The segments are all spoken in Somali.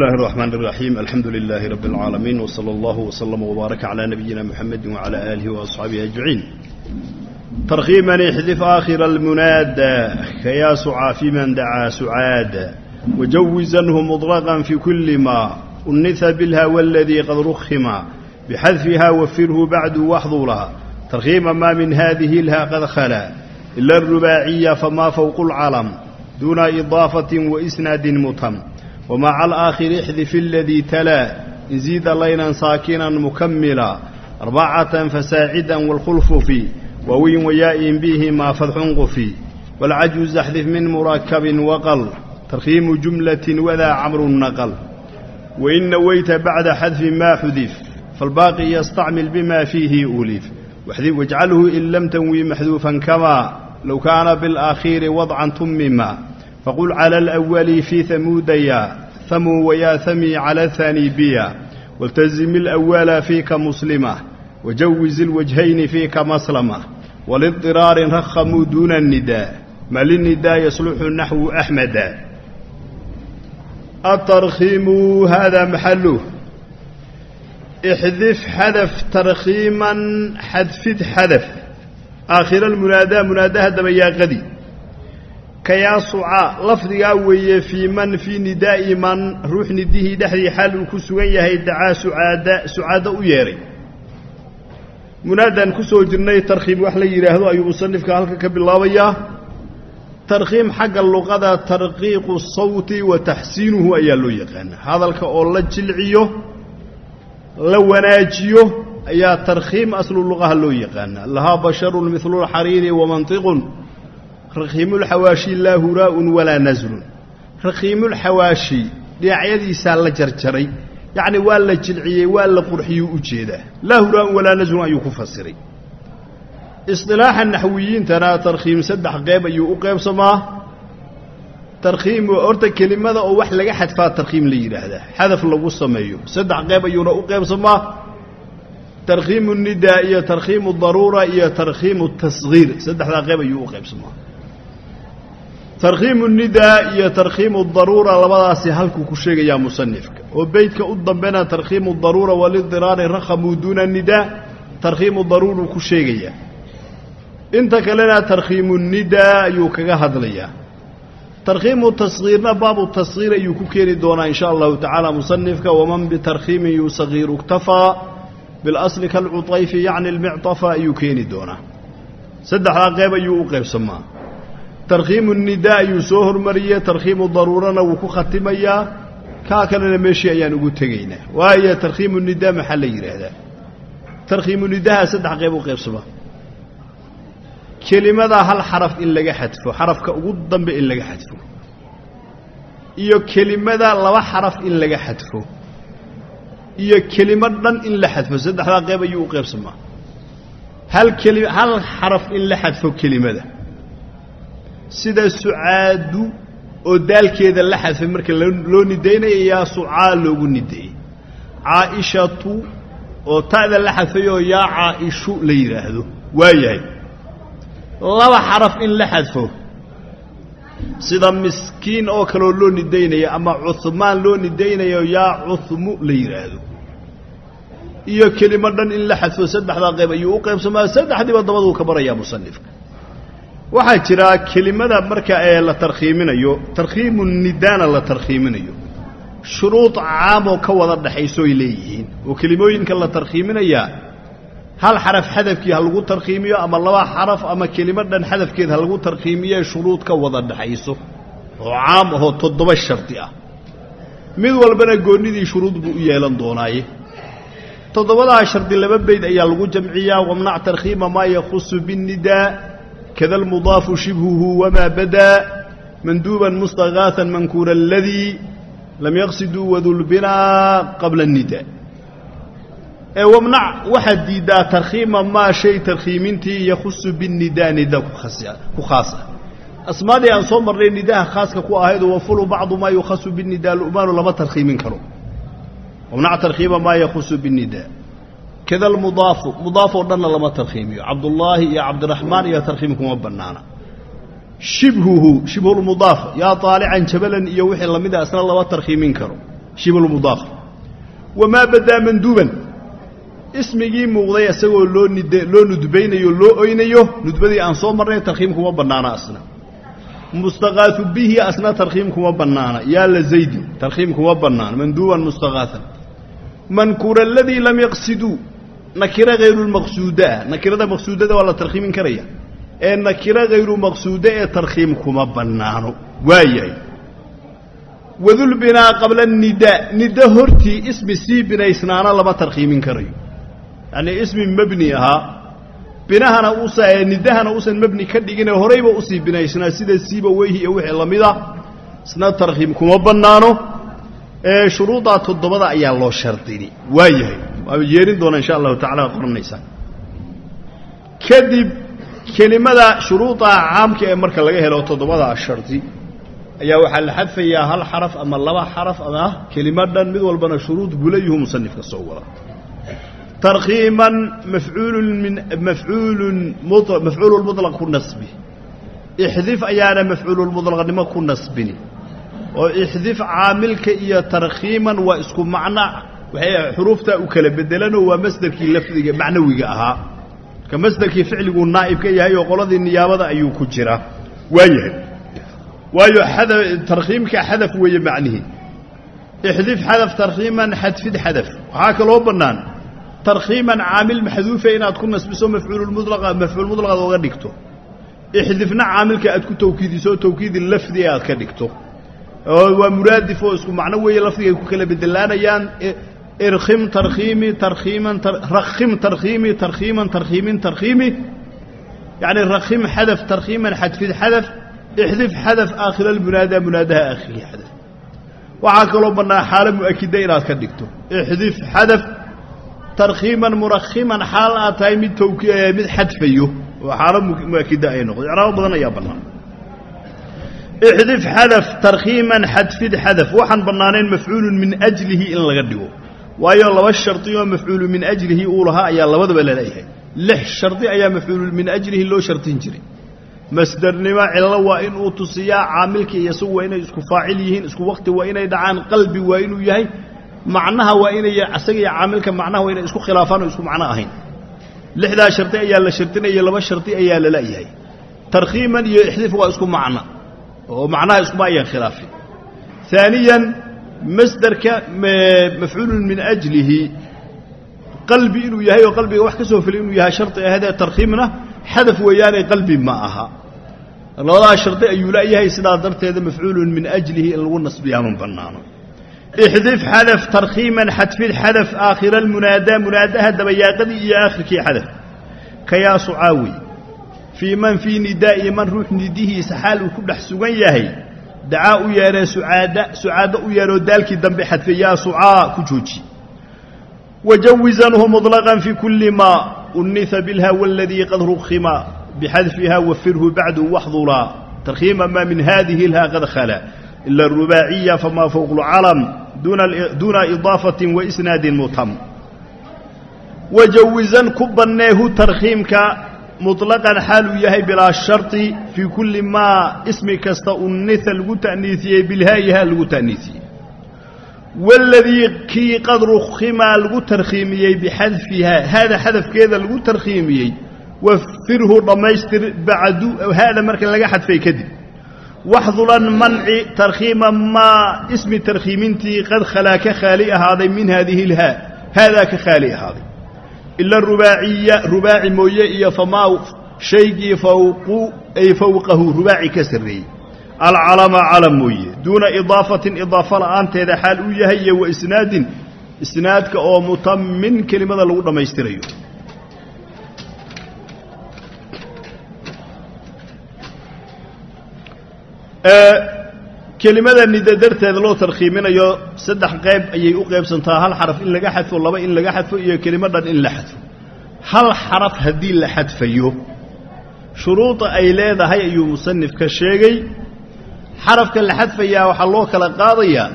الله الرحمن الرحيم الحمد لله رب العالمين وصلى الله وسلم وبارك على نبينا محمد وعلى آله وأصحابه أجمعين ترغيما احذف آخر المنادى كيا سعى في من دعا سعاد وجوزنه مطلقا في كل ما أنث بالها والذي قد رخما بحذفها وفره بعد واحضرها ترغيما ما من هذه الها قد خلا إلا الرباعية فما فوق العلم دون إضافة وإسناد متم ومع الآخر احذف الذي تلا إن زيد لينا ساكنا مكملا أربعة فساعدا والخلف في ووي وياء به ما فتح قفي والعجوز احذف من مركب وقل ترخيم جملة وذا عمر نقل وإن نويت بعد حذف ما حذف فالباقي يستعمل بما فيه أولف واحذف واجعله إن لم تنوي محذوفا كما لو كان بالآخير وضعا تمما faqul cala alawali fii hamuudaya hamuu wayaahamii cala ahaani biya waltazim alawala fiika muslima wajawiz ilwajhayni fiika maslama walidiraarin rakhamuu duuna annidaa ma linidaa yasluxu naxwu axmeda atarkhiimu haadaa maxaluh ixdif xadaf tarkhiiman xadfid xadaf aakhira almunaadaa munaadaa haddaba yaaqadi kayaasuca lafdigaa weeye fii man fii nidaa'i man ruux nidihii dhexdii xaal uu ku sugan yahay dacaa sucaada sucaado u yeedhay munaadaan ku soo jirnay tarkhiim wax la yidhaahdo ayuu musanifka halka ka bilaabayaa tarkhiim xagga luqada tarqiiqu sawti wa taxsiinuhu ayaa loo yaqaana hadalka oo la jilciyo la wanaajiyo ayaa tarkhiim aslu luqaha loo yaqaana lahaa basharun midlulxariiri wamantiqun rakhiimulxawaashi laa huraa'un walaa naslun rakhiimulxawaashi dhinacyadiisaa la jarjaray yacni waa la jilciyey waa la qurxiyuu u jeedaa laa huraa'un walaa naslun ayuu ku fasiray. Isqilaaxa naxwiyiintana tarkhiim saddex qeyb ayuu u qeybsamaa. Tarkhiim horta kelimada oo wax laga xadfaa tarkhiim la yidhaahdaa xadaf lagu sameeyo. Saddex qeyb ayuuna u qeybsamaa. Tarkhiimu nidaa iyo tarkhiimu daruura iyo tarkhiimu tasgiir saddexdaa qeyb ayuu u qeybsamaa tarkhiimu nidaa iyo tarkhiimu daruura labadaasi halkuu ku sheegayaa musanifka oo beytka u dambena tarkhiimu daruura walidiraari rakhamuu duuna nidaa tarkhiimu daruuruu ku sheegayaa. Inta kalena tarkhiimu nidaa ayuu kaga hadlayaa. Tarkhiimu tasgiirna baabu tasgiir ayuu ku keeni doonaa in sha allahu tacaala musanifka waman bitarkhiimin yusagiiru iktafaa bilasli kalcutayfi yacni almictafa ayuu keeni doonaa. Saddexdaa qeyb ayuu u qeybsamaa tarkhiimu nidaa ayuu soo hormariyey tarkhiimu daruurana wuu ku khatimayaa. Kaa kalena meeshii ayaan ugu tegaynaa. Waayo tarkhiimu nidaa maxaa la yidhaahdaa? Tarkhiimu nidaha saddex qeyb u qeybsamaa kelimadaa hal xaraf in laga xadfo xarafka ugu dambe in laga xadfo. Iyo kelimada laba xaraf in laga xadfo. Iyo kelimo dhan in la xadfo saddexdaa qeyb ayuu u qeybsamaa hal keli hal xaraf in la xadfo kelimada sida sucaadu oo daalkeeda la xadfay marka loo nidaynaya yaa sucaa loogu nideeyey caa'ishatu oo ta'da la xadfay oo yaa caa'ishu la yidhaahdo waayahay laba xaraf in la xadfo. Sida miskiin oo kaleo loo nidaynaya ama cuhmaan loo nidaynayo yaa cuhmu la yidhaahdo iyo kelimo dhan in la xadfo saddexdaa qayb ayuu u qaybsamaa. Saddexdiiba dabaduu ka barayaa musanifka waxaa jira kelimada marka ee la tarkhiiminayo tarkhiimu nidaana la tarkhiiminayo. Shuruud caamoo ka wada dhexaysoy leeyihiin. Oo kelimooyinka la tarkhiiminayaa hal xaraf xadafkii ha lagu tarkhiimiyo ama laba xaraf ama kelimo dhan xadafkeed ha lagu tarkhiimiye shuruud ka wada dhexayso oo caam ahoo toddoba shardi ah. Mid walbana goonnidii shuruud buu u yeelan doonaaye. Toddobadaa shardi laba beyd ayaa lagu jamciyaa wamnac tarkhiima maa yakhusu biاnnidaa kada almudaafu shibhuhu wamaa badaa manduuban mustakaaan mankuura aladii lam yaqsiduu wadulbinaa qabla الnidaa ee wamnac waxaad diiddaa tarkhiima maa shay tarkhiimintii yakhusu biاnnidaa nida ku khaasa asmaadii aan soo marnay nidaha khaaska ku ahayd wafulu bacdu maa yukhasu biاnnidaa lu'maanu lama tarkhiimin karo wamnac tarkhiima maa yakhusu biاnnidaa kada almudaafu mudaafoo dhanna lama tarkhiimiyo cabdullaahi iyo cabdiraxmaan iyo tarkhiim kuma bannaana shibhuhu shibhulmudaaf yaa taalican jabalan iyo wixii lamida isna lama tarkhiimin karo shibulmudaaf wamaa badaa manduuban ismigii muuqday isagoo loo nid loo nudbaynayo loo oynayo nudbadii aan soo marnay tarkhiim kuma bannaana asna mustaqaasu bihi asna tarkhiim kuma bannaana yaa la zaydin tarkhiim kuma bannaana manduuban mustaqaasan mankura aladii lam yaqsiduu nakiro hayru lmaqsuuda ah nakirada maqsuudada waa la tarkhiimin karaya. Ee nakiro hayru maqsuuda ee tarkhiim kuma bannaano waayahay. Wadulbinaa qabla nidaa nida hortii ismi sii binaysnaana lama tarkhiimin karayo. Yacnii ismi mebni ahaa binahana usa nidahana uusan mebni ka dhigine horayba u sii binaysnaa sida siiba weyhi iyo wixii la mid ah isna tarkhiim kuma bannaano shuruudaa toddobada ayaa loo shardini waa yahay waa yeerin doona insha allahu tacala qoranaysaa kadib kelimada shuruudaa caamka ee marka laga helo toddobadaa shardi ayaa waxaa la xadfayaa hal xaraf ama laba xaraf ama kelima dhan mid walbana shuruud bulayuhu musanifka soo wada. Tarkhiiman mafcuulun min mafcuulun mafcuululmudlaq ku nasbi. Ixdif ayaana mafcuululmudlaqnimo ku nasbini oo ixdif caamilka iyo tarkhiiman waa isku macno waxay xuruuftaa u kala bedelanoo waa masderkii lafdiga macnawiga ahaa. Ka masderkii ficliguu naa'ib ka yahay oo qoladii niyaabada ayuu ku jiraa waa yahay. Waayo tarkhiimka xadaf weeye macnihii ixdif xadaf tarkhiiman xadfid xadaf. Waxaa kaloo bannaan. Tarkhiiman caamil maxduufa inaad ku nasbiso mafcuulmudlaqa mafcuulmudlaqaad oga dhigto. Ixdifna caamilka aad ku tawkiidiso tawkiidi lafdi aad ka dhigto oo waa muraadif oo isku macno weeye lafdigay ku kala bedelaanayaan irkhim tarkhiimi tarkhiiman rakhim tarkhiimi tarkhiiman tarkhiimin tarkhiimi yacni rakhim xadaf tarkhiiman xadfid xadaf ixdif xadaf aakhira almunaada munaadaha aakhirihi xadaf. Waxaa kaloo bannaa xaalo mu'akida inaad ka dhigto. Ixdif xadaf tarkhiiman murakhiman xaal aad tahay mid tawk mid xadfayo oo xaalo mu'akida ay noqdo icraabo badan ayaa bannaan ixdif xadaf tarkhiiman xadfid xadaf waxaan bannaanayn mafcuulun min ajlihi in laga dhigo waayo laba shardi oo mafcuulu min ajlihi uu lahaa ayaa labadaba la leeyahay lix shardi ayaa mafcuulu min ajlihi loo shardin jiray masdernimo cillo waa inuu tusiyaa caamilka iyo isagu waa inay isku faacil yihiin isku waqti waa inay dhacaan qalbi waa inuu yahay macnaha waa inay isaga iyo caamilka macnaha waa inay isku khilaafaan oo isku macno ahayn lixdaa shardi ayaa la shardinaya laba shardi ayaa la leeyahay tarkhiiman iyo ixdif waa isku macno oo macnaha iskuma ayaan khilaafin. ثaaniyan masderka mafcuulun min ajlihi. Qalbi inuu yahay oo qalbiga wax ka soo filay inuu yahay shardi ahadee tarkhiimna xadaf weeyaane qalbi ma aha. Labadaa shardi ayuu leeyahay sidaa darteeda mafcuulun min ajlihi in lagu nasbiyaa ma bannaano. Ixdif xadaf tarkhiiman xadfid xadaf aakhira almunaadaa munaadaha dabayaaqadii iyo aakhirkii xadaf kayaa sucaawi fii man fii nidaa'i man ruux nidihiisa xaal uu ku dhex sugan yahay dacaa u yeeree sucaada sucaado u yeeroo daalkii dambe xadfe yaa sucaa ku jooji. Wajawizanhu muطlaqan fi kuli maa uniha bilhawa aladii qad rukhima bixadfiha wafirhu bacdu waxdulaa tarkhiima maa min hadihi lha qad khala ila arubaaciya famaa fowq lcalam duuna idaafatin waisnaadin mutam. Wajawizan ku banneehu tarkhiimka muطlaqan xaaluu yahay bilaa sharطi fii kulli maa ismi kasta unniha lagu ta'niisiyey bilhaa'iha lagu ta'niisiyey waladii kii qad rukhimaa lagu tarkhiimiyey bixadfihaa haada xadafkeeda lagu tarkhiimiyey wafirhu dhammaystir bacdu haada marka laga xadfay kadib. Waxdulan manci tarkhiima maa ismi tarkhiimintii qad khalaa ka khaali ahaaday min haadihi lhaa haadaa ka khaali ahaaday ila rubaaciya rubaaci mooye iyo famaa shaygii ay fowqahu rubaaci ka sarreeyey. Alcalama calam mooye. Duuna idaafatin idaafo la'aanteeda xaal uu yahay iyo wa isnaadin isnaadka oo mutamin kelimada lagu dhammaystirayo kelimada nida darteeda loo tarkhiiminayo saddex qayb ayay u qaybsantaa hal xaraf in laga xadfo laba in laga xadfo iyo kelimo dhan in la xadfo. Hal xaraf haddii la xadfayo shuruuda ay leedahay ayuu musanifka sheegay. Xarafka la xadfayaa waxaa loo kala qaadayaa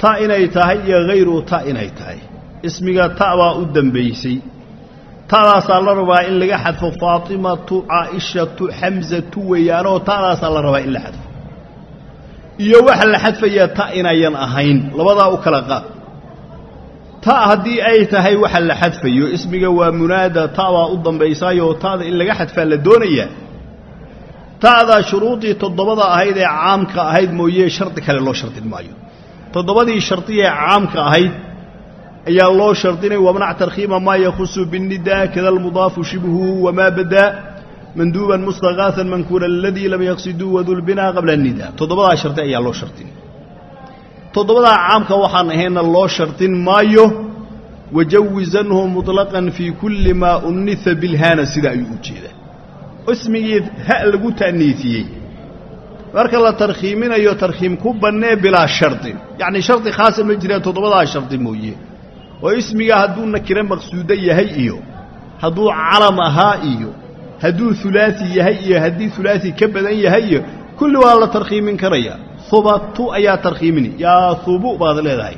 ta inay tahay iyo hayru ta inay tahay. Ismiga ta baa u dambaysay. Ta'daasaa la rabaa in laga xadfo faatimatu caa'ishatu xamsatu weeyaanoo ta'daasaa la rabaa in la xadfo iyo waxa la xadfayaa ta inayan ahayn labadaa u kala qaad. Ta haddii ay tahay waxa la xadfayo ismiga waa munaada ta'baa u dambaysaayoo ta'da in laga xadfaa la doonayaa ta'daa shuruudii toddobada ahayd ee caamka ahayd mooye shardi kale loo shardin maayo. Toddobadii shardi ee caamka ahayd ayaa loo shardinay wamnac tarkhiima maa yakhusu biاnnidaa kada almudaafu shibhu wamaa badaa manduuba mustakaaan mankuura ladii lam yaqsiduu wadulbinaa qabla nida toddobadaa sharti ayaa loo shartin. Toddobadaa caamka waxaan ahayna loo shartin maayo wajawizanhu muطlaqan fii kulli maa unniha bilhaana sida ayuu u jeedaa. Ismigii ha lagu ta'niisiyey marka la tarkhiiminayo tarkhiim ku bannee bilaa shardin yacnii shardi khaasa ma jiraan toddobadaa shardi mooye. Oo ismiga hadduu nakire maqsuuda yahay iyo hadduu calam ahaa iyo hadduu hulaasi yahay iyo haddii hulaasi ka badan yahay kulli waa la tarkhiimin karaya. Hubatu ayaa tarkhiimini. Yaa hubu baad leedahay.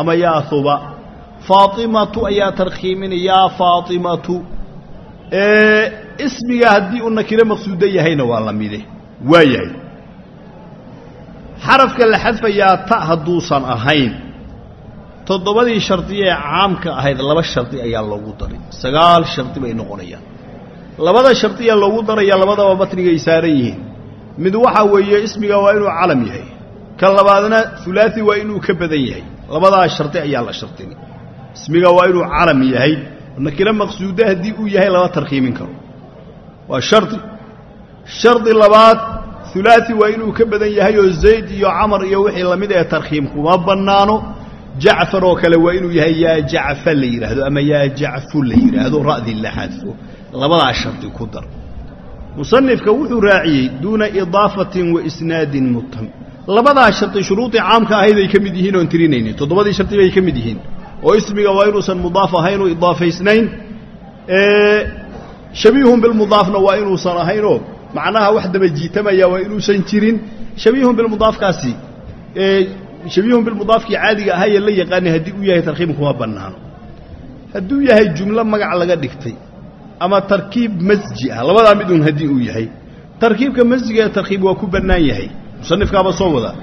Ama yaa huba faatimatu ayaa tarkhiimini. Yaa faatimatu ismiga haddii uu nakiro maqsuudo yahayna waa la mide. Waa yahay. Xarafka la xadfayaa ta hadduusan ahayn. Toddobadii shardi ee caamka ahayd laba shardi ayaa loogu daray. Sagaal shardi bay noqonayaan labada shardiya loogu daraya labadaba matnigay saaran yihiin. Mid waxaa weeye ismiga waa inuu calam yahay. Ka labaadna hulaasi waa inuu ka badan yahay. Labadaa shardi ayaa la shardini ismiga waa inuu calam yahay. Nakiro maqsuudo haddii uu yahay lama tarkhiimin karo. Waa shardi shardi labaad hulaasi waa inuu ka badan yahay oo zayd iyo camar iyo wixii la mid ee tarkhiim kuma bannaano. Jacfar oo kale waa inuu yahay yaa jacfa la yidhaahdo ama yaa jacfu la yidhaahdo ra'di la xadfo labadaa shardi ku dar. Musanifka wuxuu raaciyey duuna idaafatin wa isnaadin mutam labadaa shardi shuruudii caamka ahayday ka mid yihiin oon tirinaynin. Toddobadii shardi bay ka mid yihiin. Oo ismiga waa inuusan mudaaf ahayn oo idaafaysnayn. Shabiihun bilmudaafna waa inuusan ahaynoo macnaha wax daba jiitamaya waa inuusan jirin. Shabiihun bilmudaafkaasi shabiihun bilmudaafkii caadiga ahaayee la yaqaanay haddii uu yahay tarkhiim kuma bannaano. Hadduu yahay jumlo magac laga dhigtay ama tarkiib masji ah. Labadaa mid uun haddii uu yahay. Tarkiibka masjiga ee tarkiib waa ku bannaan yahay. Musanifkaaba soo wada.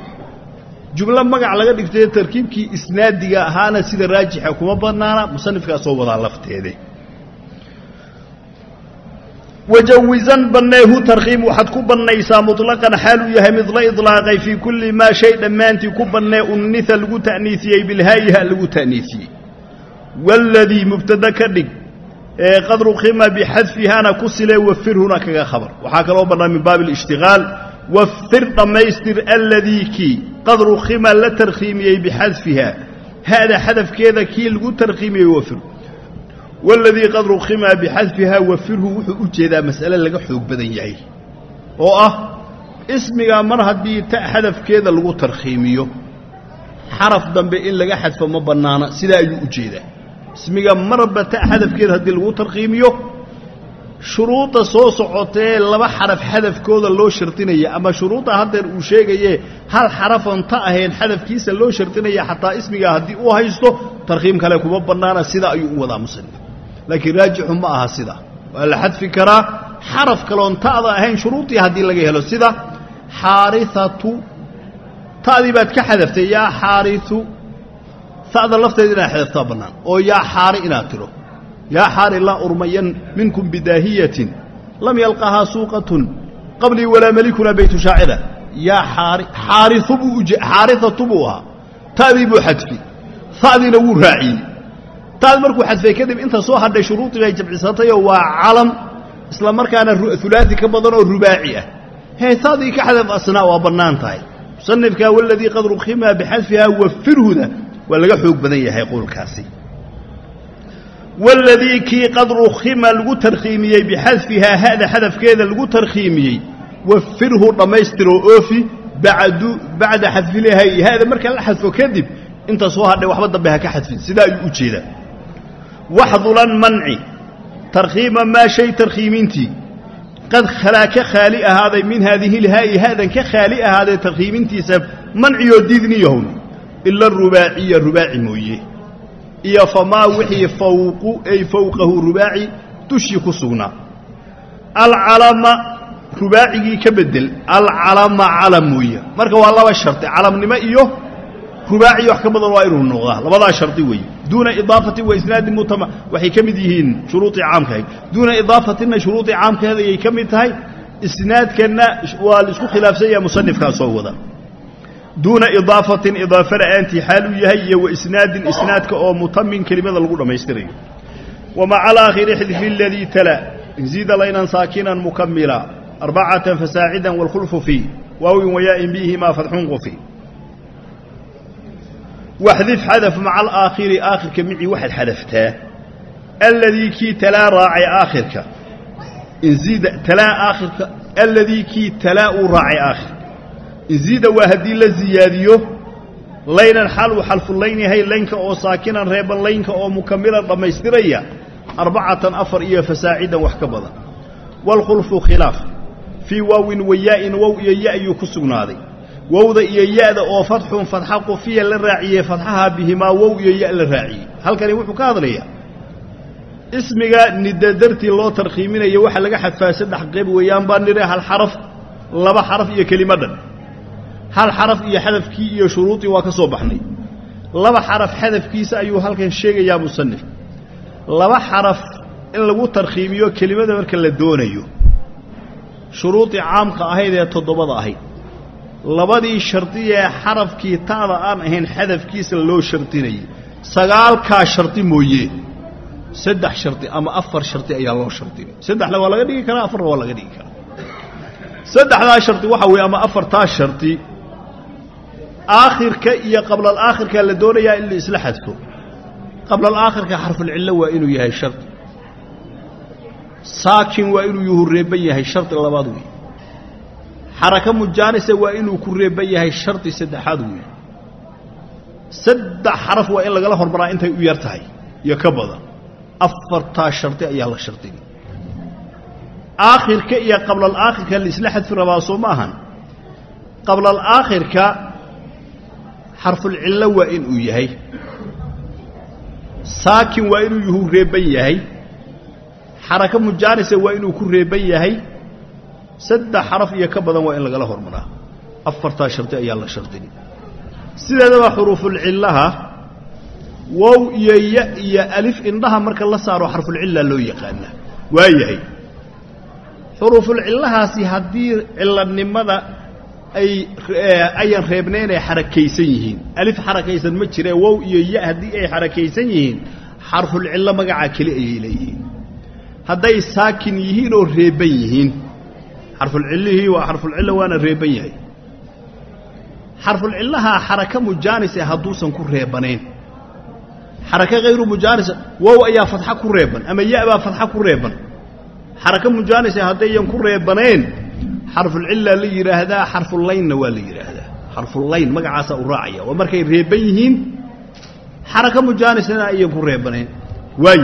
Jumlo magac laga dhigtay tarkiibkii isnaadiga ahaana sida raajixa kuma bannaana musanifkaa soo wadaa lafteede. Wajawizan banneehu tarkhiim waxaad ku bannaysaa muطlaqan xaaluu yahay mid la iطlaaqay fii kulli maa shay dhammaantii ku bannee unnita lagu ta'niisiyey bilhaayiha lagu ta'niisiyey. Waladii mubtada ka dhig ee qadru khima bixadfihana ku silee wafirhuna kaga khabar. Waxaa kaloo bannaa min baabi اlishtigaal wafir dhammaystir aladii kii qadru khima la tarkhiimiyey bixadfiha hada xadafkeeda kii lagu tarkhiimiyey wafir waladii qad rukimaa bixadfihaa wafirhu wuxuu u jeedaa mas'ale laga xoog badan yahay oo ah ismiga mar haddii ta xadafkeeda lagu tarkhiimiyo xaraf dambe in laga xadfo ma bannaana sidaa ayuu u jeedaa ismiga marba ta xadafkeeda haddii lagu tarkhiimiyo shuruudda soo socotee laba xaraf xadafkooda loo shardinaya. Ama shuruudda haddeer uu sheegaye hal xarafan ta ahayn xadafkiisa loo shardinaya xataa ismiga haddii uu haysto tarkhiim kale kuma bannaana sidaa ayuu u wadaa musanif laakiin raajixu ma aha sida. Waa la xadfi karaa xaraf kaloon ta'da ahayn shuruudii haddii laga helo sida xaariatu ta'dii baad ka xadaftay yaa xaariu ta'da lafteeda inaad xadaftaa bannaan oo yaa xaari inaad tiro. Yaa xaari laa urmayan minkum bidaahiyatin lam yalqahaa suuqatun qablii walaa melikuna baytu shaacira. Yaa xaariatu buu ahaa. Ta'dii buu xadfi. Ta'diina wuu raaciyey. Taad markuu xadfay kadib inta soo hadhay shuruudii bay jabcisatayoo waa calam isla markaana ulaai ka badan oo rubaaci ah. Heetaadii ka xadaf asnaa waa bannaan tahay. Musanifka waladii qad rukimaa bixadfihaa wafirhuda waa laga xoog badan yahay qowlkaasi. Waladii kii qad rukhima lagu tarkhiimiyey bixadfihaa hada xadafkeeda lagu tarkhiimiyey wafirhu dhammaystiroo oofi badu bacda xadfilhay hada marka la xadfo kadib inta soo hadhay waxba dambe ha ka xadfin. Sidaa ayuu u jeedaa. Waxdulan manci tarkhiima maa shay tarkhiimintii qad khalaa ka khaali ahaaday min haadihi lhaa'i haadan ka khaali ahaaday tarkhiimintiisa manciyoo diidniyahun ila rubaaciya rubaaci mooye. Iyo famaa wixii fawqu ay fowqahu rubaaci dushii ku sugnaa alcalama rubaacigii ka bedel alcalama calam weeye marka waa laba shardi calamnimo iyo rubaaci wax ka badan waa inuu noqdaa. Labadaa shardi weeye. Duuna idaafatin wa isnaadin mutama waxay ka mid yihiin shuruudii caamkahayd duuna idaafatinna shuruudii caamkaheed ayay ka mid tahay. Isnaadkanna waa la isku khilaafsan yaha musanifkaa soo wada duuna idaafatin idaafa la'aantii xaal uu yahay iyo wa isnaadin isnaadka oo mutamin kelimada lagu dhammaystirayo wa maca alaakhiri xidfi aladii tala zida laynan saakinan mukamila arbacatan fasaacidan wاlkhulfu fii waawin wayaa'in bihimaa fadxun qufi waxdif xadaf maca alaakhiri aakhirka micii waxaad xadaftaa aladii kii talaa raacay aakhirka inzida talaa aakhirka aladii kii talaa uu raacay aakhirka inzida waa haddii la ziyaadiyo laynan xal uu xalfulayn yahay laynka oo saakinan reeban laynka oo mukamilan dhammaystiraya arbacatan afar iyo fasaacidan wax ka badan. Waalkhulfu khilaaf fii waawin wayaa'in wow iyo ya ayuu ku sugnaaday. Wowda iyo ya'da oo fadxun fadxa qufiya la raaciyey fadxaha bihimaa wow iyo ya la raaciyey. Halkani wuxuu ka hadlayaa ismiga nida dartii loo tarkhiiminayo waxaa laga xadfaa saddex qayb weeyaan baa nire hal xaraf laba xaraf iyo kelimo dhan hal xaraf iyo xadafkii iyo shuruudii waa ka soo baxnay. Laba xaraf xadafkiisa ayuu halkan sheegayaa musanif laba xaraf in lagu tarkhiimiyo kelimada marka la doonayo shuruudii caamka ahayd ee toddobada ahayd. Labadii shardi ee xarafkii ta'da aan ahayn xadafkiisa loo shardinayay sagaalkaa shardi mooye saddex shardi ama afar shardi ayaa loo shardinay saddexna waa laga dhigi karaa afarna waa laga dhigi karaa. Saddexdaa shardi waxaa weeye ama afartaa shardi aakhirka iyo qablalaakhirka la doonayaa in la isla xadfo. Qablalaakhirka xarfulcillo waa inuu yahay shardi saakin waa inuu yuhu reeban yahay shardi labaad weeye xaraka mujaanisa waa inuu ku reeban yahay shardi saddexaad weeye saddex xaraf waa in lagala hormaraa intay u yar tahay iyo ka badan. Afartaa shardi ayaa la shardinay aakhirka iyo qablalaakhirka la isla xadfi rabaa soo ma ahan. Qablalaakhirka xarfulcillo waa inuu yahay. Saakin waa inuu yuhu reeban yahay. Xaraka mujaanisa waa inuu ku reeban yahay. Saddex xaraf iyo ka badan waa in lagala hormaraa. Afartaa shardi ayaa la shardinay sideedaba xuruufulcillaha wow iyo ya iyo alif indhaha marka la saaro xarfulcilla loo yaqaanaa. Waa yahay. Xuruufulcillahaasi haddii cillanimada ay ayan reebnayn ay xarakaysan yihiin. Alif xarakaysan ma jiree wow iyo ya haddii ay xarakaysan yihiin xarfulcillo magacaa keli ayay leeyihiin. Hadday saakin yihiin oo reeban yihiin. Xarfulcillihii waa xarfulcillo waana reeban yahay. Xarfulcillaha xaraka mujaanise hadduusan ku reebanayn. Xaraka hayru mujaanisa wow ayaa fadxa ku reeban ama ya baa fadxa ku reeban. Xaraka mujaanise haddayan ku reebanayn xarfulcilla la yidhaahdaa xarfulaynna waa la yidhaahdaa xarfulayn magacaasaa u raacaya. Waa markay reeban yihiin xaraka mujaanisana ayan ku reebanayn waa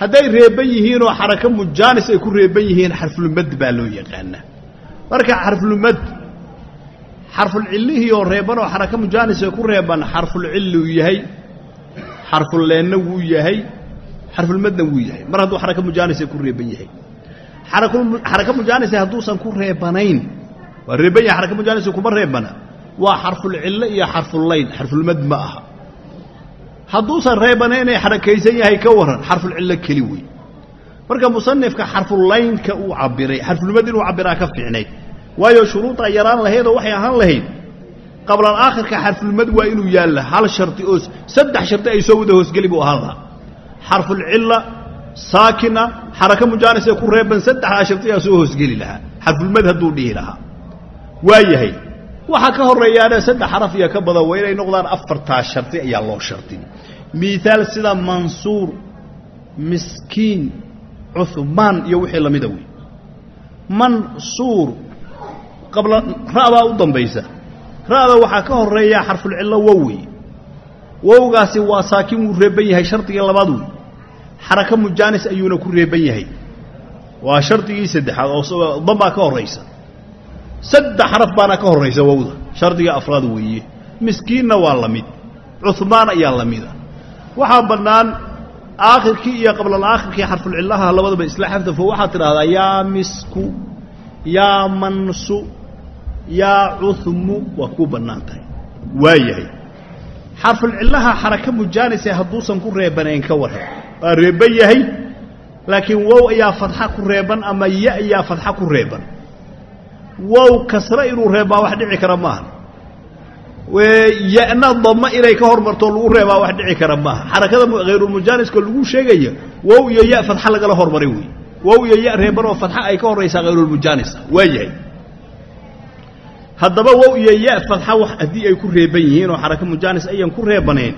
hadday reeban yihiinoo xaraka mujaanis ay ku reeban yihiin xarfulmad baa loo yaqaanaa. Marka xarfulmad xarfulcillihii oo reebanoo xaraka mujaanis ay ku reeban xarfulcilli uu yahay xarfulleenna wuu yahay xarfulmadna wuu yahay. Mar hadduu xaraka mujaanisay ku reeban yahay xaraka mujaanise hadduusan ku reebanayn. Waa reeban yahay xaraka mujaanis kuma reebana. Waa xarfulcillo iyo xarfullayn xarfulmad ma aha. Hadduusan reebanaynay xarakaysan yahay ka waran xarfulcillo keli wey marka musanifka xarfulaynka uu cabiray xarfulmad inuu cabiraa ka fiicnayd. Waayo shuruudaa yaraan lahaydoo waxay ahaan lahayd qablan aakhirka xarfulmad waa inuu yaalla hal shardi oo saddex shardi ay soo wada hoosgeli buu ahaan lahaa xarfulcilla saakina xaraka mujaanisee ku reeban saddexdaa shardiyaa soo hoosgeli lahaa. Xarfulmad hadduu dhihi lahaa. Waa yahay waxaa ka horreeyaana saddex xaraf iyo ka badan waa inay noqdaan afartaa shardi ayaa loo shardin miihaal sida mansuur miskiin cuhmaan iyo wixii lamida wey mansuur qabla ra'baa u dambaysa. Ra'da waxaa ka horreeya xarfulcillo wow wey wowgaasi waa saakin wuu reeban yahay shardigii labaad wey xaraka mujaanis ayuuna ku reeban yahay. Waa shardigii saddexaad oo dambaa ka horraysa. Saddex xaraf baana ka horraysa wowda. Shardigii afraad weeye. Miskiinna waa la mid. Cuhmaan ayaa la mida waxaa bannaan aakhirkii iyo qablalaakhirkii xarfulcillaha labadaba isla xadafo waxaad tidhahdaa yaa misku yaa mansu yaa cuhmu waa kuu bannaan tahay. Waa yahay. Xarfulcillaha xaraka mujaanise hadduusan ku reebanayn ka warran waa reeban yahay laakiin wow ayaa fadxa ku reeban ama ya ayaa fadxa ku reeban wow kasre inuu reebaa wax dhici kara maaha. Yana dama inay ka hormarto lagu reebaa wax dhici kara maaha. Xarakada hayrulmujaaniska lagu sheegaya wow iyo ya fadxa lagala hormaray wey. Wow iyo ya reeban oo fadxa ay ka horraysaa hayrulmujaanisa waa yahay. Haddaba wow iyo ya fadxa wax haddii ay ku reeban yihiin oo xaraka mujaanis ayan ku reebanayn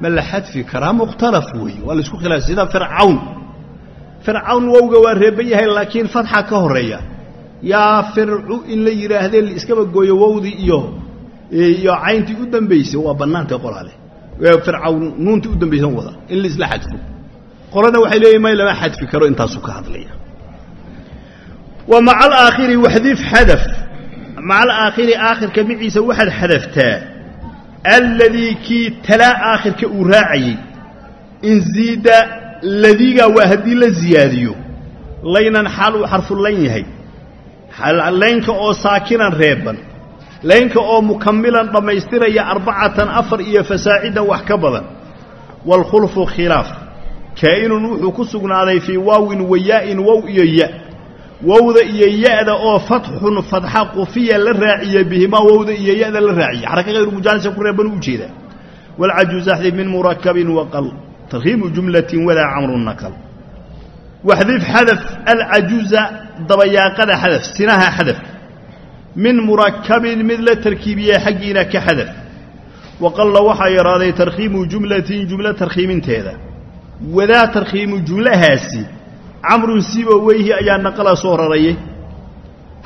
ma la xadfi karaa mukhtalaf weeye waa la isku khilaaf sida fircawn. Fircawn wowga waa reeban yahay laakiin fadxa ka horreeya. Yaa fircu in la yidhaahdee la iskaba gooyo wowdii iyo iyo cayntii u dambaysay waa bannaantay qolaale fircawn nuuntii u dambaysan wada in la isla xadfo. Qolana waxay leeyihiin may lama xadfi karo intaasuu ka hadlaya. Wa maca alaakhiri waxdif xadaf. Maca alaakhiri aakhirka maciisa waxaad xadaftaa alladii kii talaa aakhirka uu raacayey in ziida ladiga waa haddii la ziyaadiyo. Laynan xaal uu xarfu layn yahay. Laynka oo saakinan reeban. Laynka oo mukamilan dhammaystiraya arbacatan afar iyo fasaacidan wax ka badan. Waalkhulfu khilaaf. Kaa'inun wuxuu ku sugnaaday fii waawin wayaa'in wow iyo ya wowda iyo ya'da oo fatxun fadxa qufiya la raaciya bihimaa wowda iyo ya'da la raaciya. Xaraka hayru mujaanisa ku reeban u jeedaa walcajuuz min murakabin waqal tarhiimu jumlatin wadaa camrun nakal. Waxdif xadaf alcajuuza dabayaaqada xadaf sinaha xadaf min murakabin mid la tarkiibiya xaggiina ka xadaf waqalla waxaa yaraaday tarkhiimu jumlatin jumlo tarkhiiminteeda wadaa tarkhiimu jumlahaasi camrun siba weyhi ayaa naqala soo rarayay.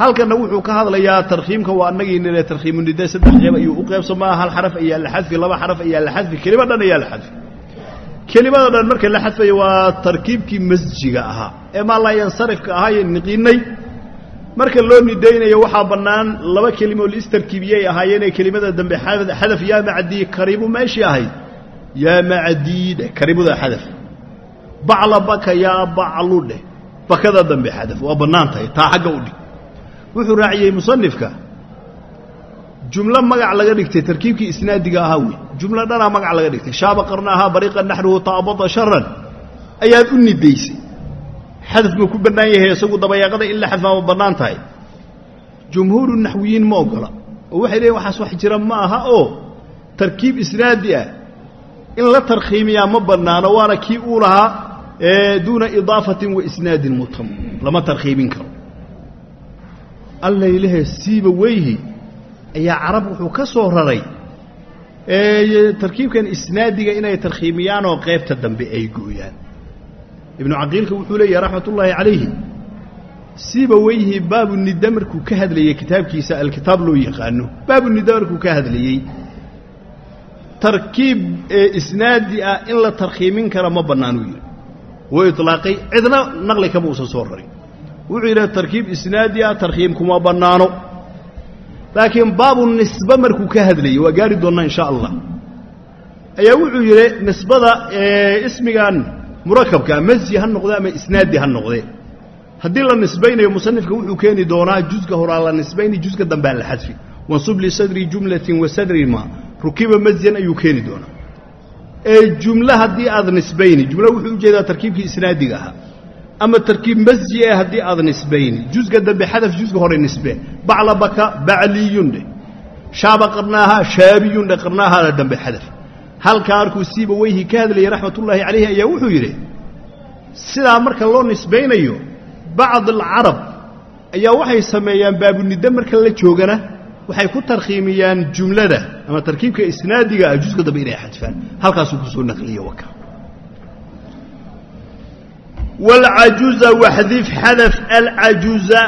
Halkanna wuxuu ka hadlayaa tarkhiimka waa annagiinile tarkhiimu nida saddex qeyb ayuu u qaybsamaa hal xaraf ayaa la xadfi laba xaraf ayaa la xadfi kelima dhan ayaa la xadfi. Kelimada dhan marka la xadfayo waa tarkiibkii masjiga ahaa ee maalayansarifka ahaayee niqiinay marka loo nidaynayo waxaa bannaan laba kelimo liistarkiibiyey ahaayeenee kelimada dambe xadaf yaa macdii kariibu meeshii ahayd yaa macdiidhe kariibuda xadaf bacla baka yaa baclu dheh bakada dambe xadaf waa bannaan tahay taa xagga u dhig. Wuxuu raaciyey musanifka. Jumlo magac laga dhigtay tarkiibkii isnaadiga ahaa wey jumlo dhanaa magac laga dhigtay. Shaaba qarnaahaa bariiqa naxruhu taabada sharan ayaad u nidaysay. Xadaf ma ku bannaan yahay isagu dabayaaqada in la xadfaa ma bannaan tahay jumhuuru naxwiyiin ma ogola. Oo waxay leeyiin waxaas wax jira ma aha oo tarkiib isnaadi ah. In la tarkhiimiyaa ma bannaano waana kii uu lahaa duuna idaafatin wa isnaadin mutam lama tarkhiimin karo. Allaylehe siiba weyhi ayaa carab wuxuu ka soo raray tarkiibkan isnaadiga inay tarkhiimiyaanoo qaybta dambe ay gooyaan. Ibnu caqiilka wuxuu leeyahay raxmat ullaahi calayhi siiba weyhi baabu nida markuu ka hadlayey kitaabkiisa alkitaab loo yaqaano baabu nida markuu ka hadlayey tarkiib isnaadi ah in la tarkhiimin kara ma bannaanuu yidhi wuu ilaaqay cidna naqli kama uusan soo rarin. Wuxuu yidhi tarkiib isnaadi ah tarkhiim kuma bannaano. Laakiin baabu nisbe markuu ka hadlayey waa gaari doonnaa insha allah. Ayaa wuxuu yidhi nisbada ismigan murakabka masyi ha noqde ama isnaadi ha noqdee? Haddii la nisbaynayo musanifka wuxuu keeni doonaa juska horaa la nisbayni juska dambea la xadfi. Wansub lisadri jumlatin wa sadri ma rukiba masyan ayuu keeni doonaa ee jumlo haddii aad nisbayni jumlo wuxuu u jeedaa tarkiibkii isnaadiga ahaa ama tarkiib masji ee haddii aad nisbayni jusga dambe xadaf jusga hore nisbe bacla baka bacliyun dheh shaaba qarnaaha shaabiyun dheh qarnaahaada dambe xadaf. Halkaa markuu siiba weyhi ka hadlayay raxmatullaahi calayhi ayaa wuxuu yidhi sidaa marka loo nisbaynayo bacd alcarab ayaa waxay sameeyaan baabunidde marka la joogana waxay ku tarkhiimiyaan jumlada ama tarkiibka isnaadiga ah juska dambe inay xadfaan. Halkaasuu ku soo naqliye waka waalcajuuza waxdif xadaf alcajuuza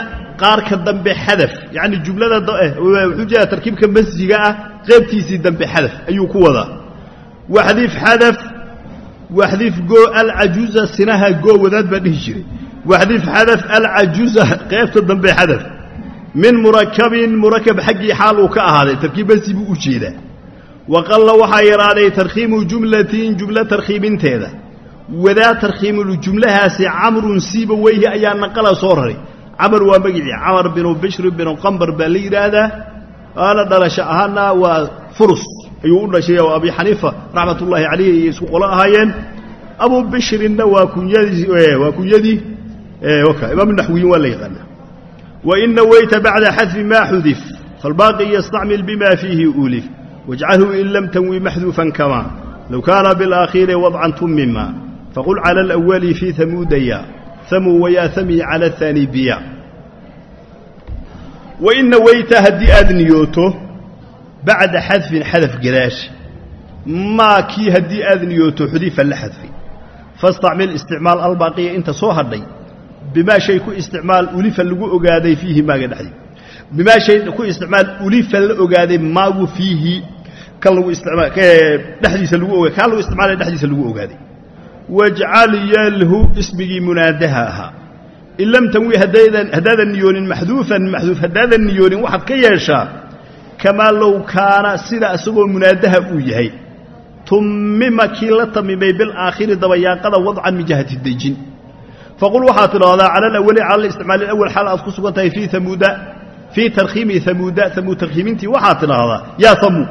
qaarka dambe xadaf. Yacni jumlada wuxuu jeedaa tarkiibka masjiga ah qaybtiisii dambe xadaf ayuu ku wadaa. Waxdif xadaf waxdif goo alcajuuza sinaha goo wadaad baa dhihi jiray. Waxdif xadaf alcajuuza qaybta dambe xadaf min murakabin murakab xaggii xaal uu ka ahaaday. Tarkiib masji buu u jeedaa waqalla waxaa yaraaday tarkhiimu jumlatin jumlo tarkhiibinteeda. Wadaa tarkhiimulu jumlahaasi camrun siiba weyhi ayaa naqala soo raray. Camar waa magicii. Camar binu bishri binu qambar baa la yidhaahdaa aana dhalasho ahaana waa furus ayuu u dhashay oo abi xaniifa raxmat ullaahi calayh iyo isku qolo ahaayeen. Abu bishrinna waa kunyadii waa wain nawayta bacda xadfi maa xudif falbaaqi yastacmil bima fiihi ulif wاjcalhu in lam tanwi maxduufan kama low kaana biاlaakhiri wadcan tumima faqul cala alawali fii hamuudaya hamuu wayaa hami cala ahaani biya wain nawayta haddii aad niyooto bacda xadfin xadaf gadaashi maa kii haddii aad niyooto xudifa la xadfay fastacmil isticmaal albaaqiya inta soo hadhay bimaa shay ku isticmaal ulifa lagu ogaaday fiihi maaga dhexdii bimaa shay ku isticmaal ulifa la ogaaday maagu fiihi kan lagu isticmaal dhexdiisa lagu ogaa kaan lagu isticmaalay dhexdiisa lagu ogaaday wajcal yalhu ismigii munaadaha ahaa in lam tanwi haddaadan niyoonin maxduufan maxduuf haddaadan niyoonin waxaad ka yeeshaa kamaa low kaana sida isagoo munaadaha uu yahay tummima kii la tamimay bilaakhiri dabayaaqada wadcan min jihati dejin faqul waxaad tidhaahdaa cala alawali cala alisticmaali alawal xaal aad ku sugan tahay fii amuuda fii tarkhiimi hamuuda hamuud tarkhiimintii waxaad tidhaahdaa yaa hamuu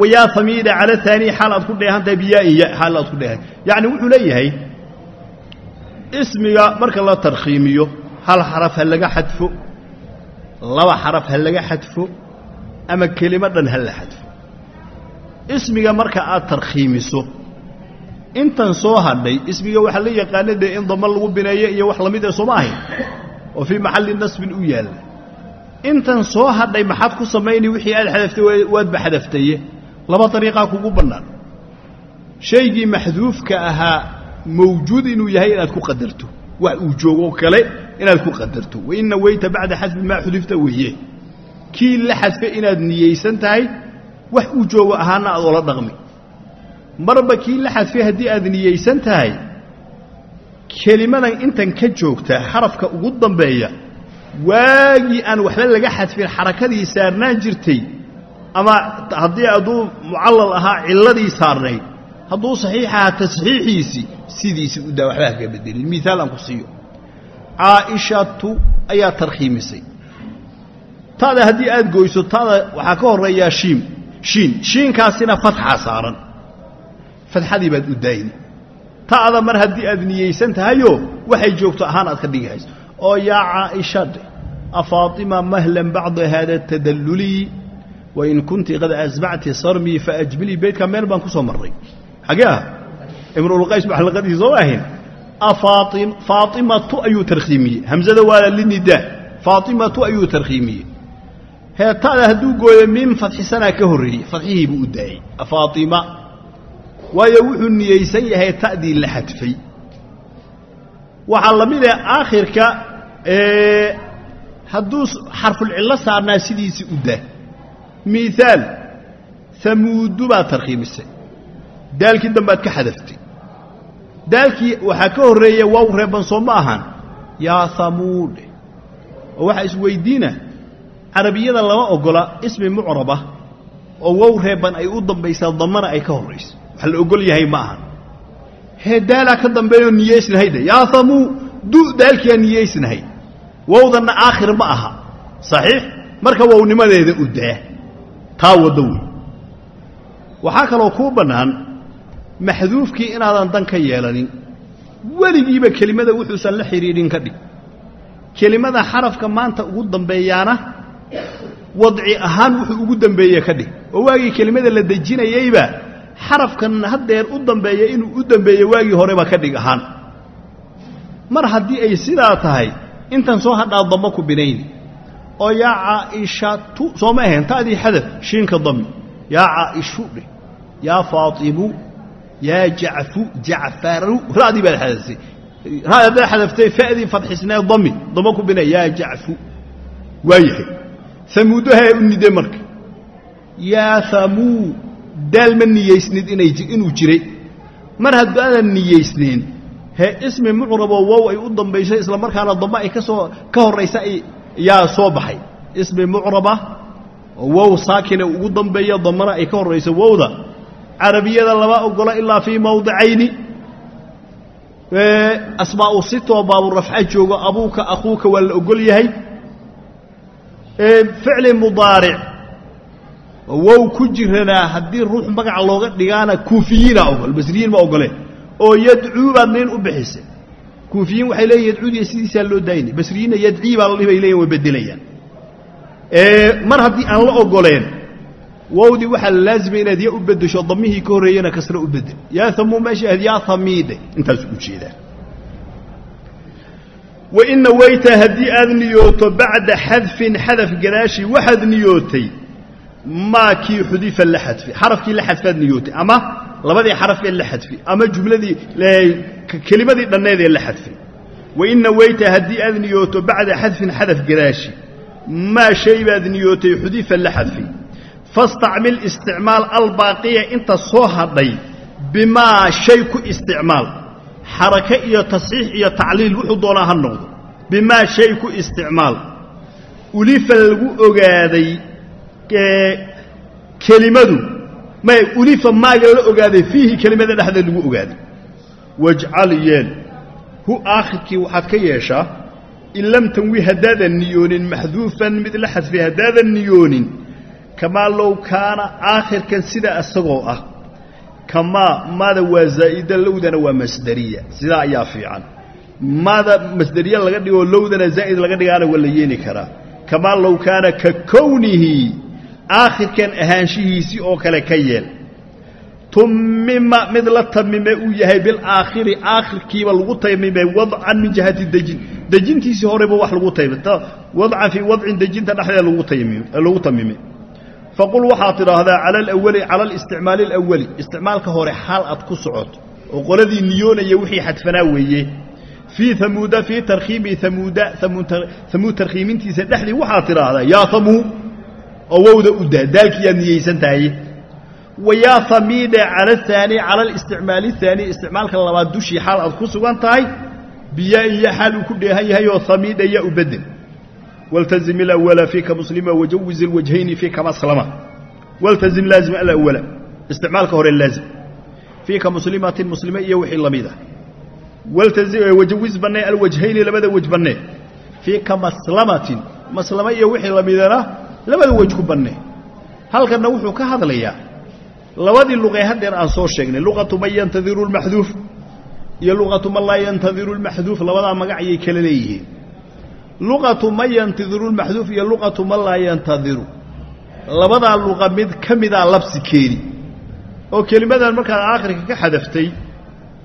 wa yaa hamiida cala aani xaal aad ku dheehan tahay biyaa'iya xaal aad ku dheehan yacni wuxuu leeyahay ismiga marka la tarkhiimiyo hal xaraf ha laga xadfo laba xaraf ha laga xadfo ama kelimo dhan ha la xadfo ismiga marka aad tarkhiimiso intan soo hadhay ismiga waxaa la yaqaana dee in dama lagu bineeyo iyo wax la mid ee sooma ahayn oo fii maxalli nasbin u yaalla intan soo hadhay maxaad ku samayni wixii aad xadaftay waadba xadaftaye laba dariiqaa kugu bannaan shaygii maxduufka ahaa mawjuud inuu yahay inaad ku qadarto. Wax uu joogo kale inaad ku qadarto. Wain nawayta bacda xadfi maa xudifta weeye. Kii la xadfay inaad niyeysan tahay wax uu joogo ahaana aad ola dhaqmi marba kii la xadfay haddii aad niyeysan tahay kelimadan intan ka joogta xarafka ugu dambeeya waagii aan waxba laga xadfin xarakadii saarnaan jirtay ama haddii hadduu mucallal ahaa cilladii saarnayd hadduu saxiix ahaa tasxiixiisii sidiisii u daa waxba haka bedelin. Miaal aan ku siiyo. Caa'ishatu ayaa tarkhiimisay. Ta'da haddii aad goyso ta'da waxaa ka horreeyaa shiim. Shiin. Shiinkaasina fatxa saaran fatxadii baad u daayni ta'da mar haddii aad niyeysan tahayoo waxay joogto ahaan aad ka dhigi hayso. Oo yaa caa'ishadhe afaatima mahlan bacda haada tadalluli wain kunti qad asbacti sarmii faajmilii beydkaa meel baan ku soo marray. Xagee ah imrulqays ba xalqadiisa sooma ahayn. Faatimatu ayuu tarkhiimiyey. Hamzada waa linidaa faatimatu ayuu tarkhiimiyey. Heetada hadduu gooyo min fadxisanaa ka horreeyey fadxihii buu u daayey. Afaatima waayo wuxuu niyeysan yahay ta'dii la xadfay. Waxaa la mid ah aakhirka hadduu xarfulcillo saarnaa sidiisii u daa. Miaal hamuudu baad tarkhiimisay daalkii dambaad ka xadaftay daalkii waxaa ka horreeya wow reeban soo ma ahaan. Yaa hamuudhe oo waxaa isweyddiina carabiyada lama oggola ismi mucraba oo wow reeban ay u dambaysaa damana ay ka horrayso wax la ogol yahay ma ahan hee daalaa ka dambeeyoo niyeysnahay dhe yaa hamuu du daalkiyaa niyeysnahay. Wowdanna aakhir ma aha. Saxiix? Marka wownimadeeda u daa taa waddo wey waxaa kaloo kuu bannaan maxduufkii inaadan dan ka yeelanin weligiiba kelimada wuxuusan la xidhiidhin ka dhig. Kelimada xarafka maanta ugu dambeeyaana wadci ahaan wuxuu ugu dambeeye ka dhig. Oo waagii kelimada la dejinayeyba xarafkan haddeer u dambeeya inuu u dambeeye waagii horeba ka dhig ahaan. Mar haddii ay sidaa tahay intan soo hadhaa dammo ku binayni oo yaa caa'ishatu soo ma ahayn ta'dii xadaf shiinka dami yaa caa'ishu dheh yaa faatimu yaa jacfu jacfaru ra'dii baad xadaftay ra haddaad xadaftay fa'dii fadxisnee dami damo ku binay yaa jacfu. Waa yahay. Amuudahaa u nide marka. Yaa hamuu daal ma niyeysnid inuu jiray. Mar haddaadan niyeysnayn hee ismi mucraboo wow ay u dambaysay isla markaana dambe ay ka soo ka horraysa yaa soo baxay. Ismi mucraba oo wow saakina ugu dambeeya dambana ay ka horrayso wowda. Carabiyada lama ogola ilaa fii mawdicayni. Asmaa'u sitoo baaburafca joogo abuuka akhuuka waa la ogol yahay. Ficli mudaaric wow ku jiranaa haddii ruux magaca looga dhigaana kuufiyiina ogol basriyiin ma ogoleen oo yadcuu baad nin u bixisay kuufiyiin waxay leeyihiin yadcuudiya sidiisaa loo daayna basriyiinna yadcii baa la dhihi bay leeyihiin way bedelayaan mar haddii aan la ogoleen wowdii waxaa la laazimay inaad ya u bedesho damihii ka horreeyana kasra u bedel yaa hamuu meesha ahayd yaa hamiide intaasu u jeedaa wain nawayta haddii aad niyooto bacda xadfin xadaf gadaashii waxaad niyootay maa kii xudifa la xadfi xarafkii la xadfaad niyootay ama labadii xarafee la xadfi ama jumladii kelimadii dhanneedee la xadfay wain nawayta haddii aad niyooto bacda xadfin xadaf gadaashi maa shay baad niyootay xudifa la xadfi. Fastacmil isticmaal albaaqiya inta soo hadhay bimaa shay ku isticmaal. Xarake iyo tasxiix iyo tacliil wuxuu doonaa ha noqdo. Bimaa shay ku isticmaal. Ulifa lagu ogaaday kelimadu may ulifa maaga la ogaaday fiihi kelimada dhexdeed lagu ogaaday. Wajcal yeel hu aakhirkii waxaad ka yeeshaa in lam tanwi haddaadan niyoonin maxduufan mid la xadfay haddaadan niyoonin kamaa low kaana aakhirkan sida isagoo ah kamaa maada waa zaa'ida lowdana waa masderiya sidaa ayaa fiican. Maada masderiya laga dhigoo lowdana zaa'id laga dhigaana waa la yeeli karaa. Kamaa low kaana ka kownihi aakhirkan ahaanshihiisii oo kale ka yeel. Tummima mid la tamime uu yahay bilaakhiri aakhirkiiba lagu taymimay wadcan min jihati dejin. Dejintiisii horeba wax lagu taymay wadcan fii wadcin dejinta dhexdeeda lagu tamimay faqul waxaad tidhaahdaa cala alawali cala alisticmaali alawali isticmaalka hore xaal aad ku socoto oo qoladii niyoonaya wixii xadfanaa weeye. Fii amuuda fii tarkhiimi amuuda amuud tarkhiimintiisa dhexdii waxaad tidhaahdaa yaa amuu oo wowda u daa daalkii yaad niyeysan tahay wa yaa hamiide cala aani cala alisticmaali aani isticmaalka labaad dushii xaal aad ku sugan tahay biyaa-in ya xaal uu ku dheehan yahay oo hamiida ya u bedel. Waltazim alawala fiika muslima wajawiz alwajhayni fiika maslama. Waltazim laazim alawala isticmaalka hore laazim. Fiika muslimatin muslime iyo wixii la mid ah. Wajawiz bannee alwajhayni labada wej bannee. Fiika maslamatin maslama iyo wixii lamidana labada wej ku bannee halkanna wuxuu ka hadlayaa labadii luqee haddeer aan soo sheegnay. Luqatu man yantadiru lmaxduuf iyo luqatu man laa yantadiru lmaxduuf labadaa magac ayay kala leeyihiin. Luqatu man yantadiru lmaxduuf iyo luqatu man laa yantadiru labadaa luqa mid ka midaa labsi keeni. Oo kelimadan markaad aakhirka ka xadaftay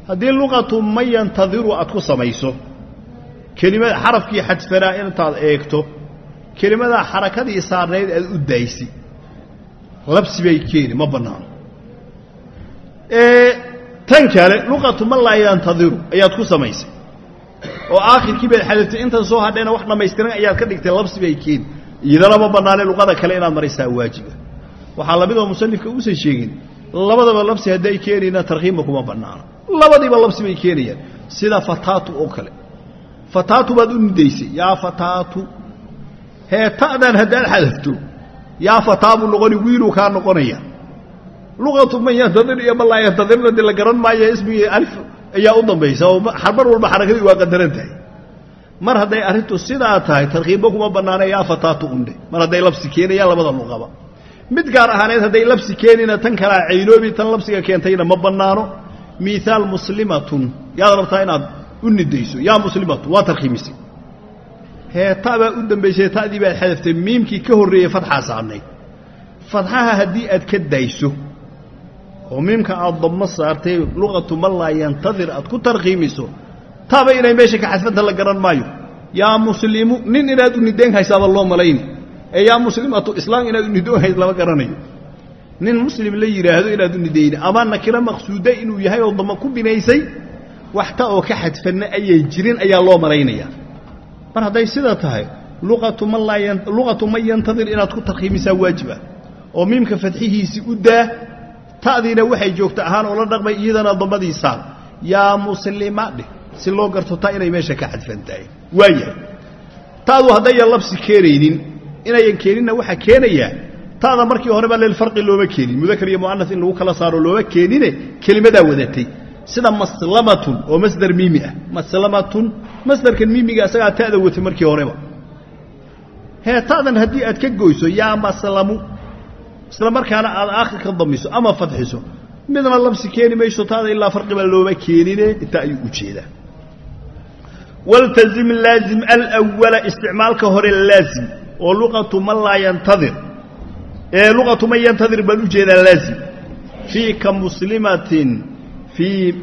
haddii luqatu man yantadiru aad ku samayso kelimada xarafkii xadfanaa intaad eegto kelimadaa xarakadii saarnayd aad u daysi labsi bay keeni ma bannaano. Tan kale luqatu man laa yantadiru ayaad ku samaysay. Oo aakhirkii baad xadaftay intan soo hadhayna wax dhammaystiran ayaad ka dhigtay labsi bay keeni. Iyadana ma bannaane luqada kale inaad maraysaa waajiba. Waxaa lamidoo musanifka uusan sheegin labadaba labsi hadday keenayna tarkiibma kuma bannaano. Labadiiba labsi bay keenayaan. Sida fataatu oo kale. Fataatu baad u nidaysay yaa fataatu hee ta'dan haddaad xadafto yaa fataa buu noqoni wiiluu kaa noqonaya. Luqatu man yantadir iyo man laa yantadirna la garan maayo ismigii alif ayaa u dambaysa oo mar walba xarakadii waa qadaran tahay. Mar hadday arrintu sidaa tahay tarkiibba kuma bannaana yaa fataatu undhe mar hadday labsi keenayaan labada luqaba. Mid gaar ahaaneed hadday labsi keenina tan kalaa caynoobi tan labsiga keentayna ma bannaano. Miihaal muslimatun. Yaad rabtaa inaad u nidayso yaa muslimatu waa tarkiimisay hee ta baa u dambaysay ta'dii baad xadaftay miimkii ka horreeyey fadxaa saarnayd fadxaha haddii aad ka dayso oo miimka aad dabmo saartay luqatu man laa yantadir aad ku tarkiimiso taaba inay meesha ka xadfanta la garan maayo. Yaa muslimu nin inaad u nidayn haysaaba loo malayni ee yaa muslimatu islaam inaad u nidoon hays lama garanayo. Nin muslim la yidhaahdo inaad u nidayni ama nakiro maqsuuda inuu yahay oo dama ku binaysay waxta oo ka xadfanna ayay jirin ayaa loo malaynayaa mar hadday sida tahay luqatu man yantadir inaad ku tarkiimisaa waajib ah oo miimka fadxihiisii u daa ta'diina waxay joogta ahaan oo dhaqmay iyadana damadii saar yaa muslima dheh si loo garto ta inay meesha ka xadfan tahay waayahay taadu haddayan labsi keenaynin inayan keeninna waxaa keenayaa ta'da markii horeba lilfarqi looma keenin. Mudakar iyo mu'anas in lagu kala saaro looma keenine kelimadaa wadatay sida maslamatun oo masder miimi ah. Maslamatun masderkan miimiga isagaa ta'da watay markii horeba. Heetaadan haddii aad ka goyso yaa maslamu. Isla markaana aad aakhirka damiso ama fadxiso midna labsi keeni mayso taada ilaa farqiba looma keenine inta ayuu u jeedaa. Waltazim laazim alwala isticmaalka hore laazim oo luqatu man laa yantadir. Ee luqatu man yantadir baan u jeedaa laazim. Fii ka muslimatin fii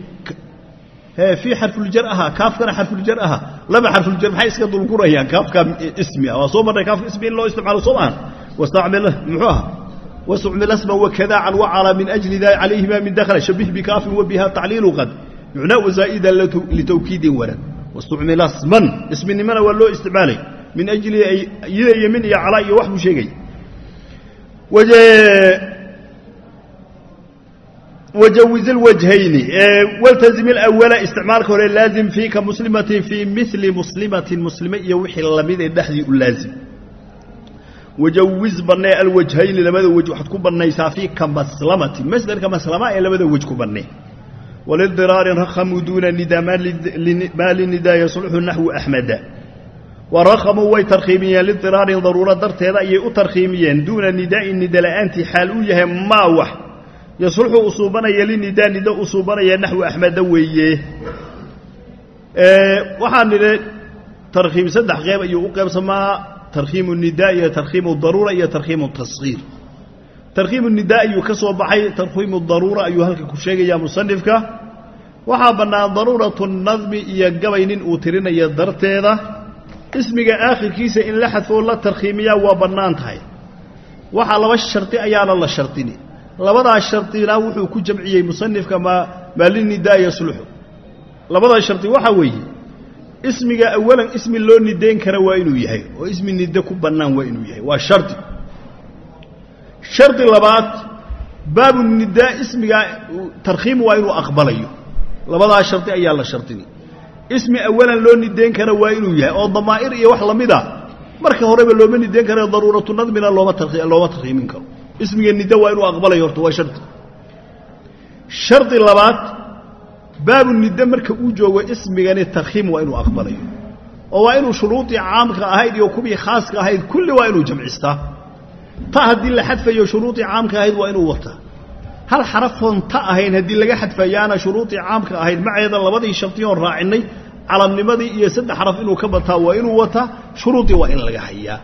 he fii xarfuljar ahaa kaafkana xarfuljar ahaa laba xarfuljar maxay iska dulgurayaan kaafka ismi ah waa soo marray kaafka ismi in loo isticmaalo soo maahan wastacmil muxuu ahaa واستعمل اسما وكذا عن وعلى من أجل ذا عليهما من دخل شبه بكاف وبها تعليل قد يعنى زائدا لتوكيد ورد واستعمل اسما اسم من ولو استعمالي من أجل يمن wajawiz wajhayni waltazim awala isticmaalka hore laazim fiika muslimatin fii mili muslimatin muslime iyo wixii la mid ee dhexdii u laazim wajawiz bannee alwajhayni labada wej waxaad ku bannaysaa fiika maslamatin masderka maslama ee labada wej ku bannee walidiraari rakhamuu duuna nida maa linidaa yasluxu naxwu axmeda warakhamuu way tarkhiimiyeen lidiraarin daruuro darteeda ayay u tarkhiimiyeen duuna nidaa'in nida la'aantii xaal u yahay maa wax yasulxu usuubanaya linidaa nida usuubanaya naxwi axmeda weeye. Waxaan nidhi tarkhiim saddex qeyb ayuu u qaybsamaa tarkhiimu nidaa iyo tarkhiimu daruura iyo tarkhiimu tashiir tarkhiimu nidaa ayuu ka soo baxay tarkhiimu daruura ayuu halka ku sheegayaa musanifka. Waxaa bannaan daruuratu nadmi iyo gabay nin uu tirinayo darteeda. Ismiga aakhirkiisa in la xadfoo la tarkhiimiyaa waa bannaan tahay. Waxaa laba shardi ayaana la shardini labadaas shardina wuxuu ku jamciyey musanifka maa maa linidaa yasluxu labadaas shardi waxaa weeye ismiga awalan ismi loo nidayn kara waa inuu yahay oo ismi nida ku bannaan waa inuu yahay. Waa shardi shardi labaad baabu nidaa ismiga tarkhiim waa inuu aqbalayo. Labadaas shardi ayaa la shardini ismi awalan loo nidayn kara waa inuu yahay oo damaa'ir iyo wax la mid a marka horeba looma nidayn kara daruuratu nadmina looma tarkhiimin karo ismiga nida waa inuu aqbalayo horta waa shardi. Shardi labaad baabu nida marka uu joogo ismigani tarkhiim waa inuu aqbalayo oo waa inuu shuruudii caamka ahayd iyo kuwii khaaska ahayd kulli waa inuu jamcistaa ta haddii la xadfayo shuruudii caamka ahayd waa inuu wataa. Hal xarafoon ta ahayn haddii laga xadfayaana shuruudii caamka ahayd maceeda labadii shardiyoon raacinay calamnimadii iyo saddex xaraf inuu ka bataa waa inuu wataa shuruudii waa in laga hayaa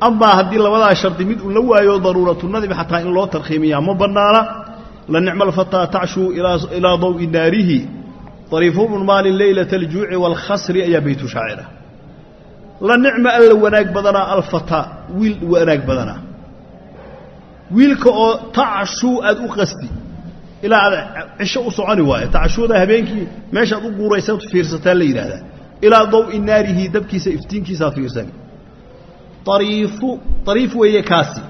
amaa haddii labadaa shardi mid uu la waayo daruuratu xataa in loo tarkhiimiyaa ma bannaana. La nicma alfataa tacshuu ilaa dawi naarihi. Ariifu bnu maalin leylata aljuuci waalkhasri ayaa beytu shaacira. La nicma alla wanaag badanaa alfataa wiil wanaag badanaa wiilka oo tacshuu aad u qasti ilaa aad cisho u soconi waayo. Tacshuuda habeenkii meeshaad u guuraysa fiirsataa la yidhaahdaa. Ilaa dawi naarihi dabkiisa iftiinkiisaad fiirsani ariifu ariif weeye kaasi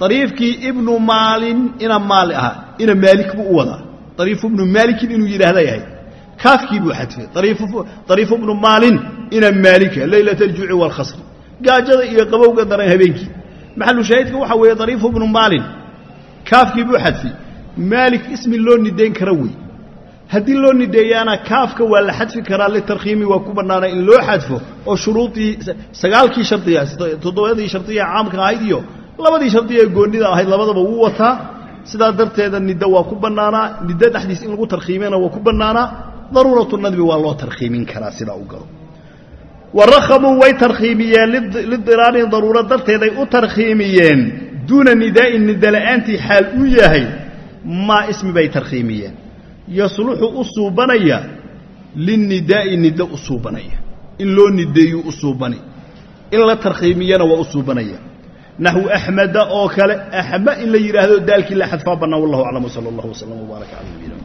ariifkii ibnu maalin ina maali ahaa ina maalik buu u wadaa ariifu ibnu maalikin inuu yidhaahda yahay kaafkii buu xadfay ariifu ibnu maalin ina maalika leylata aljuuci waalkhasri gaajada iyo qabowga daran habeenkii maxalu shaahidka waxaa weeye ariifu ibnu maalin kaafkii buu xadfay maalik ismi loo haddii loo nideeyaana kaafka waa la xadfi karaa litarkhiimi waa ku bannaana in loo xadfo oo shuruudii sagaalkii shardiga toddobadii shardiga caamka ahayd iyo labadii shardiga goonnida ahayd labadaba wuu wataa. Sidaa darteeda nida waa ku bannaanaa nida dhexdiis in lagu tarkhiimina waa ku bannaanaa. Daruuratu nadmi waa loo tarkhiimin karaa sidaa u galo. Warakhamuu way tarkhiimiyeen lidiraarin daruuro darteeday u tarkhiimiyeen. Duuna nidaa'in nida la'aantii xaal uu yahay maa ismi bay tarkhiimiyeen yasluxu u suubanaya linnidaa'i nida u suubanaya. In loo nideeyuu u suubani. In la tarkhiimiyana waa u suubanaya. Naxwu axmeda oo kale axma in la yidhaahdo daalkii la xadfaa bannaan wallahu aclam wsala allah wslam wbaaraka cala nabiyina